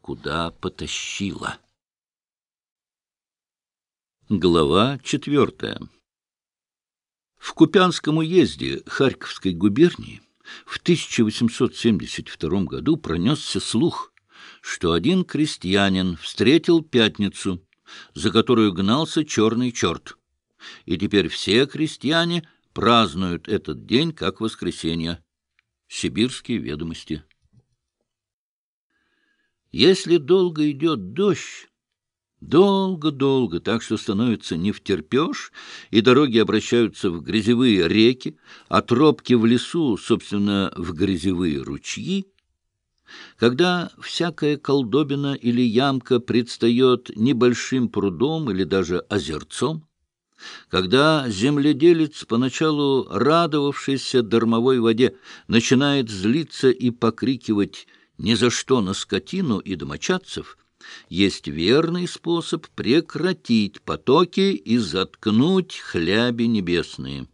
куда потащила. Глава четвертая. В Купянском уезде Харьковской губернии в 1872 году пронесся слух, что один крестьянин встретил пятницу, за которую гнался черный черт, и теперь все крестьяне празднуют этот день как воскресенье. Сибирские ведомости. Если долго идет дождь, долго-долго, так что становится не втерпешь, и дороги обращаются в грязевые реки, а тропки в лесу, собственно, в грязевые ручьи, когда всякая колдобина или ямка предстает небольшим прудом или даже озерцом, когда земледелец, поначалу радовавшийся дармовой воде, начинает злиться и покрикивать «ни за что на скотину и домочадцев», есть верный способ прекратить потоки и заткнуть хляби небесные.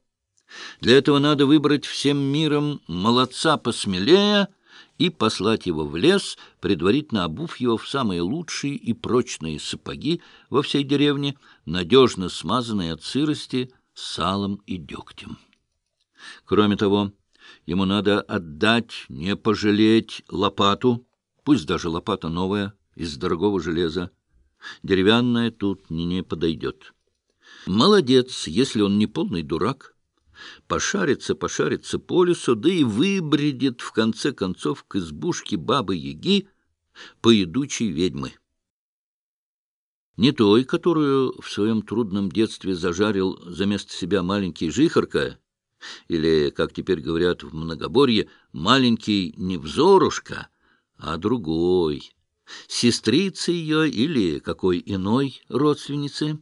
Для этого надо выбрать всем миром молодца посмелее — и послать его в лес, предварительно обув его в самые лучшие и прочные сапоги во всей деревне, надежно смазанные от сырости салом и дегтем. Кроме того, ему надо отдать, не пожалеть лопату, пусть даже лопата новая, из дорогого железа. Деревянная тут не, подойдет. Молодец, если он не полный дурак, пошарится, пошарится по лесу, да и выбредет, в конце концов, к избушке бабы-яги поедучей ведьмы. Не той, которую в своем трудном детстве зажарил за место себя маленький жихарка, или, как теперь говорят в многоборье, маленький невзорушка, а другой, сестрицы ее или какой иной родственницы.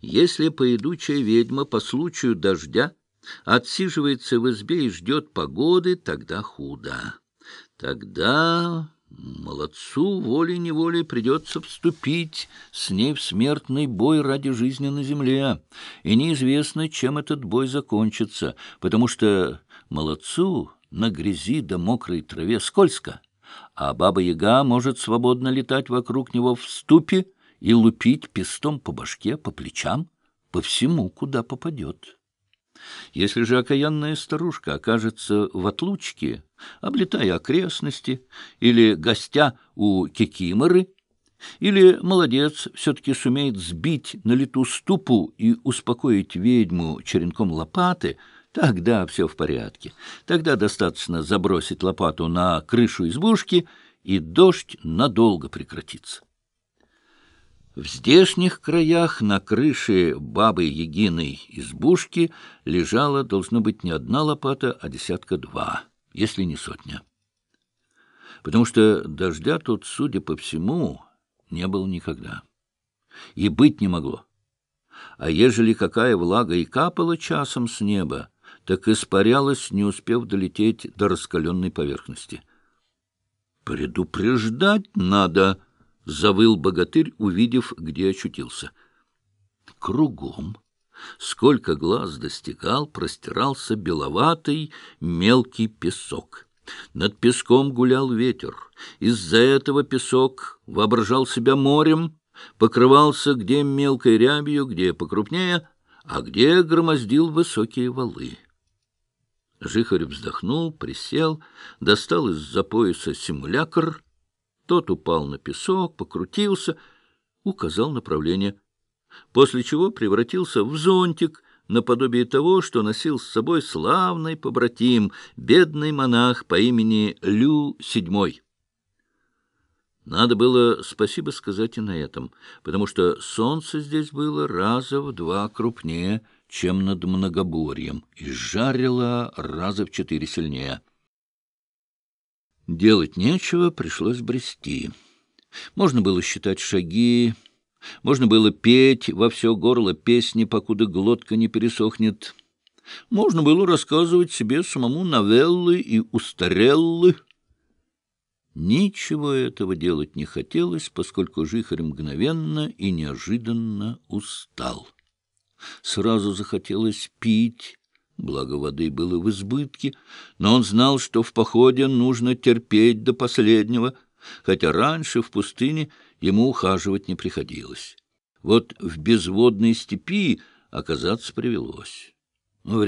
Если поедучая ведьма по случаю дождя отсиживается в избе и ждет погоды, тогда худо. Тогда молодцу волей-неволей придется вступить с ней в смертный бой ради жизни на земле. И неизвестно, чем этот бой закончится, потому что молодцу на грязи да мокрой траве скользко, а баба-яга может свободно летать вокруг него в ступе, и лупить пестом по башке, по плечам, по всему, куда попадет. Если же окаянная старушка окажется в отлучке, облетая окрестности, или гостя у кикиморы, или молодец все-таки сумеет сбить на лету ступу и успокоить ведьму черенком лопаты, тогда все в порядке. Тогда достаточно забросить лопату на крышу избушки, и дождь надолго прекратится. В здешних краях на крыше бабы Егиной избушки лежала, должно быть, не одна лопата, а десятка два, если не сотня. Потому что дождя тут, судя по всему, не было никогда. И быть не могло. А ежели какая влага и капала часом с неба, так испарялась, не успев долететь до раскаленной поверхности. «Предупреждать надо!» — завыл богатырь, увидев, где очутился. Кругом, сколько глаз достигал, простирался беловатый мелкий песок. Над песком гулял ветер. Из-за этого песок воображал себя морем, покрывался где мелкой рябью, где покрупнее, а где громоздил высокие валы. Жихарь вздохнул, присел, достал из-за пояса симулякр — тот упал на песок, покрутился, указал направление, после чего превратился в зонтик, наподобие того, что носил с собой славный побратим, бедный монах по имени Лю Седьмой. Надо было спасибо сказать и на этом, потому что солнце здесь было раза в два крупнее, чем над многоборьем, и жарило раза в четыре сильнее. Делать нечего, пришлось брести. Можно было считать шаги, можно было петь во все горло песни, покуда глотка не пересохнет. Можно было рассказывать себе самому новеллы и устареллы. Ничего этого делать не хотелось, поскольку Жихарь мгновенно и неожиданно устал. Сразу захотелось пить, Благо воды было в избытке, но он знал, что в походе нужно терпеть до последнего, хотя раньше в пустыне ему ухаживать не приходилось. Вот в безводной степи оказаться привелось.